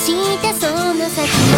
したその先